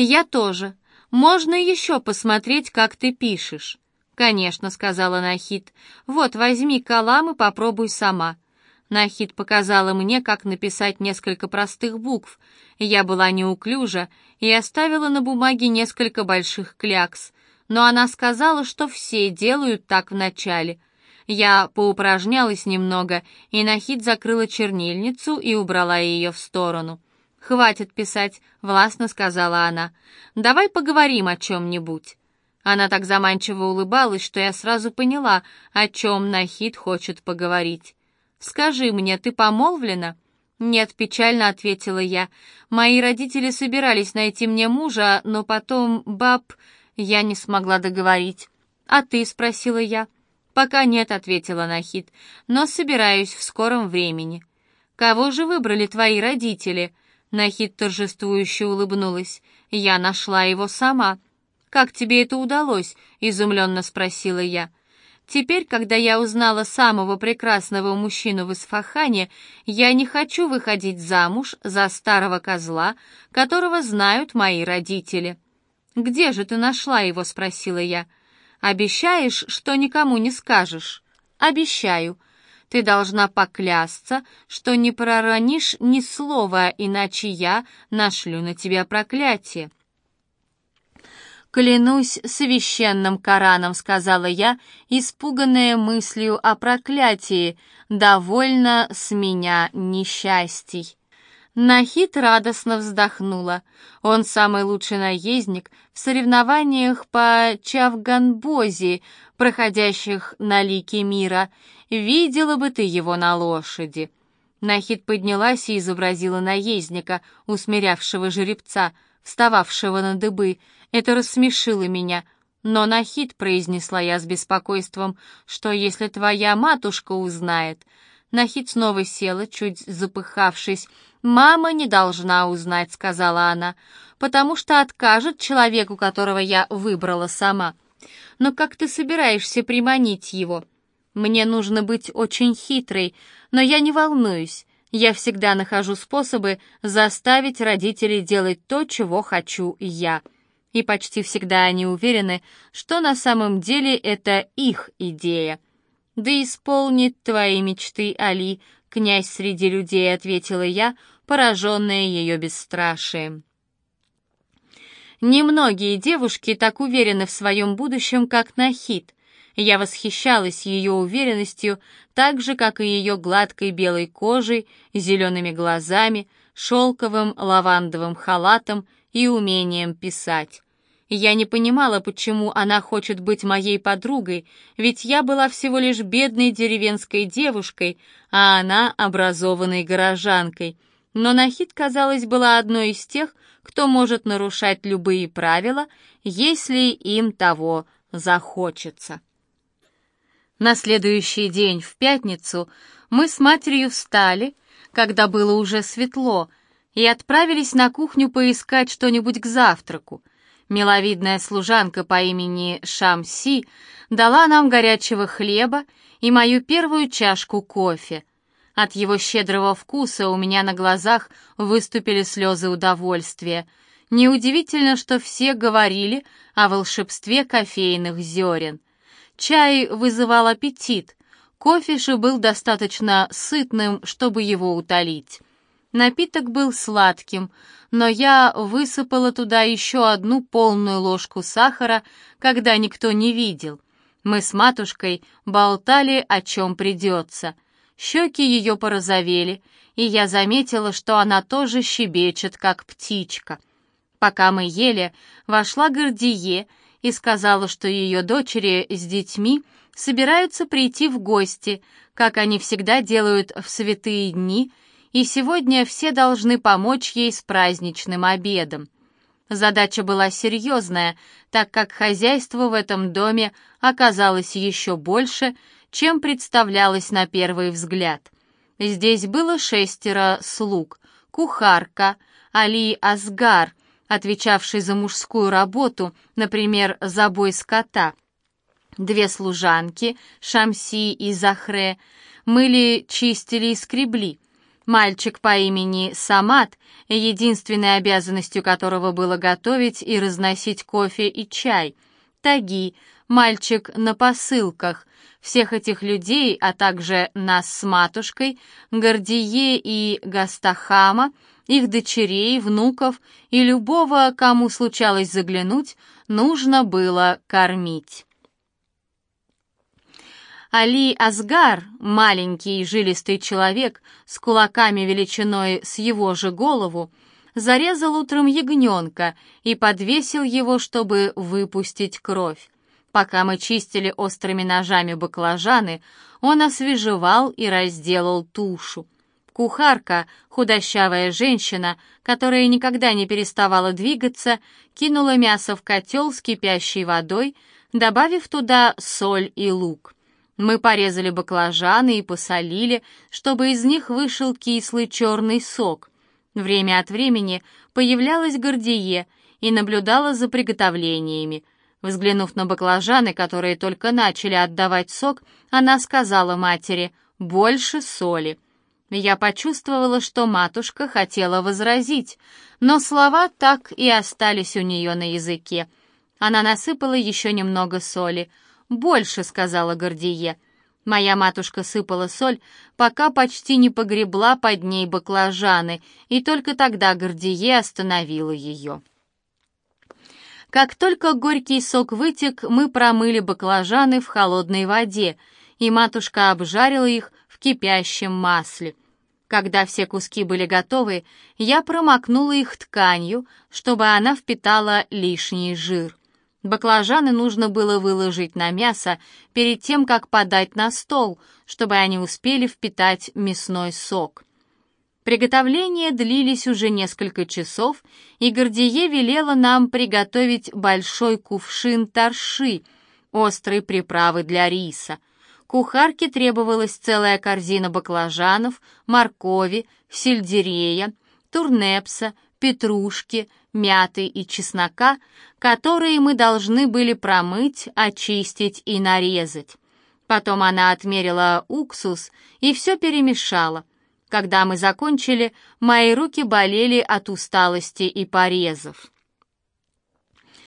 «Я тоже. Можно еще посмотреть, как ты пишешь?» «Конечно», — сказала Нахид. «Вот, возьми калам и попробуй сама». Нахид показала мне, как написать несколько простых букв. Я была неуклюжа и оставила на бумаге несколько больших клякс. Но она сказала, что все делают так вначале. Я поупражнялась немного, и Нахид закрыла чернильницу и убрала ее в сторону. «Хватит писать», — властно сказала она. «Давай поговорим о чем-нибудь». Она так заманчиво улыбалась, что я сразу поняла, о чем Нахид хочет поговорить. «Скажи мне, ты помолвлена?» «Нет», — печально ответила я. «Мои родители собирались найти мне мужа, но потом, баб...» Я не смогла договорить. «А ты?» — спросила я. «Пока нет», — ответила Нахид, — «но собираюсь в скором времени». «Кого же выбрали твои родители?» Нахид торжествующе улыбнулась. «Я нашла его сама». «Как тебе это удалось?» — изумленно спросила я. Теперь, когда я узнала самого прекрасного мужчину в Исфахане, я не хочу выходить замуж за старого козла, которого знают мои родители. «Где же ты нашла его?» — спросила я. «Обещаешь, что никому не скажешь?» «Обещаю. Ты должна поклясться, что не проронишь ни слова, иначе я нашлю на тебя проклятие». «Клянусь священным Кораном», — сказала я, испуганная мыслью о проклятии, «довольно с меня несчастий». Нахид радостно вздохнула. Он самый лучший наездник в соревнованиях по чавганбози, проходящих на лике мира. Видела бы ты его на лошади. Нахид поднялась и изобразила наездника, усмирявшего жеребца, встававшего на дыбы, это рассмешило меня. Но Нахид, произнесла я с беспокойством, что если твоя матушка узнает... Нахид снова села, чуть запыхавшись. «Мама не должна узнать», — сказала она, «потому что откажет человеку, которого я выбрала сама. Но как ты собираешься приманить его? Мне нужно быть очень хитрой, но я не волнуюсь. Я всегда нахожу способы заставить родителей делать то, чего хочу я» и почти всегда они уверены, что на самом деле это их идея. «Да исполнит твои мечты, Али, князь среди людей», — ответила я, пораженная ее бесстрашием. Немногие девушки так уверены в своем будущем, как Нахид. Я восхищалась ее уверенностью, так же, как и ее гладкой белой кожей, зелеными глазами, шелковым лавандовым халатом и умением писать. Я не понимала, почему она хочет быть моей подругой, ведь я была всего лишь бедной деревенской девушкой, а она образованной горожанкой. Но Нахид, казалось, была одной из тех, кто может нарушать любые правила, если им того захочется. На следующий день, в пятницу, мы с матерью встали, когда было уже светло, и отправились на кухню поискать что-нибудь к завтраку. Миловидная служанка по имени Шамси дала нам горячего хлеба и мою первую чашку кофе. От его щедрого вкуса у меня на глазах выступили слезы удовольствия. Неудивительно, что все говорили о волшебстве кофейных зерен. Чай вызывал аппетит, кофе же был достаточно сытным, чтобы его утолить. Напиток был сладким, но я высыпала туда еще одну полную ложку сахара, когда никто не видел. Мы с матушкой болтали, о чем придется. Щеки ее порозовели, и я заметила, что она тоже щебечет, как птичка. Пока мы ели, вошла Гордие и сказала, что ее дочери с детьми собираются прийти в гости, как они всегда делают в святые дни — и сегодня все должны помочь ей с праздничным обедом. Задача была серьезная, так как хозяйство в этом доме оказалось еще больше, чем представлялось на первый взгляд. Здесь было шестеро слуг, кухарка, Али Асгар, отвечавший за мужскую работу, например, забой скота, две служанки, Шамси и Захре, мыли, чистили и скребли, Мальчик по имени Самат, единственной обязанностью которого было готовить и разносить кофе и чай. Таги, мальчик на посылках. Всех этих людей, а также нас с матушкой, Гордие и Гастахама, их дочерей, внуков и любого, кому случалось заглянуть, нужно было кормить. Али Асгар, маленький жилистый человек с кулаками величиной с его же голову, зарезал утром ягненка и подвесил его, чтобы выпустить кровь. Пока мы чистили острыми ножами баклажаны, он освежевал и разделал тушу. Кухарка, худощавая женщина, которая никогда не переставала двигаться, кинула мясо в котел с кипящей водой, добавив туда соль и лук. Мы порезали баклажаны и посолили, чтобы из них вышел кислый черный сок. Время от времени появлялась Гордие и наблюдала за приготовлениями. Взглянув на баклажаны, которые только начали отдавать сок, она сказала матери «больше соли». Я почувствовала, что матушка хотела возразить, но слова так и остались у нее на языке. Она насыпала еще немного соли — «Больше», — сказала Гордие. Моя матушка сыпала соль, пока почти не погребла под ней баклажаны, и только тогда Гордие остановила ее. Как только горький сок вытек, мы промыли баклажаны в холодной воде, и матушка обжарила их в кипящем масле. Когда все куски были готовы, я промокнула их тканью, чтобы она впитала лишний жир. Баклажаны нужно было выложить на мясо перед тем, как подать на стол, чтобы они успели впитать мясной сок. Приготовления длились уже несколько часов, и Гордие велела нам приготовить большой кувшин торши, острой приправы для риса. Кухарке требовалась целая корзина баклажанов, моркови, сельдерея, турнепса, петрушки, мяты и чеснока, которые мы должны были промыть, очистить и нарезать. Потом она отмерила уксус и все перемешала. Когда мы закончили, мои руки болели от усталости и порезов.